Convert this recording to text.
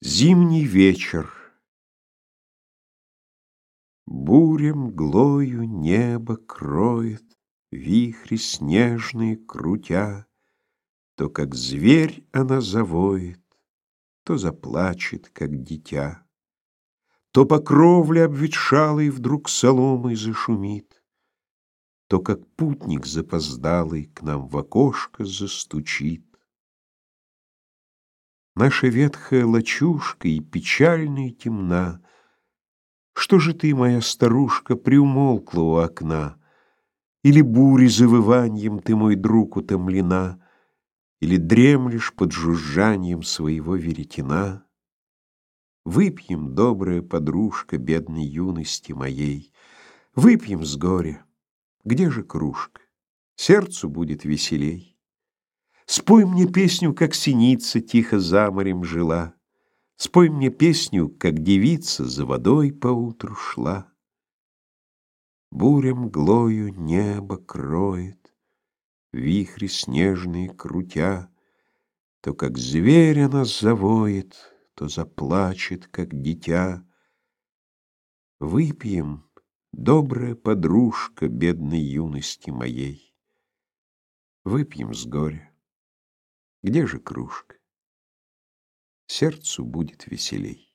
Зимний вечер. Буря мглою небо кроет, Вихри снежные крутя, То, как зверь, она завоет, То заплачет, как дитя. То по кровле обветшалой Вдруг соломой зашумит, То, как путник запоздалый К нам в окошко застучит. Наша ветхая лачушка и печальная и темна. Что же ты, моя старушка, приумолкла у окна? Или бури завыванием ты, мой друг, утомлена? Или дремлешь под жужжанием своего веретена? Выпьем, добрая подружка бедной юности моей, Выпьем с горя. Где же кружка? Сердцу будет веселей. Спой мне песню, как синица тихо за морем жила. Спой мне песню, как девица за водой поутру шла. Буря мглою небо кроет, Вихри снежные крутя, То, как зверь она завоет, То заплачет, как дитя. Выпьем, добрая подружка Бедной юности моей. Выпьем с горя. Где же кружка? Сердцу будет веселей.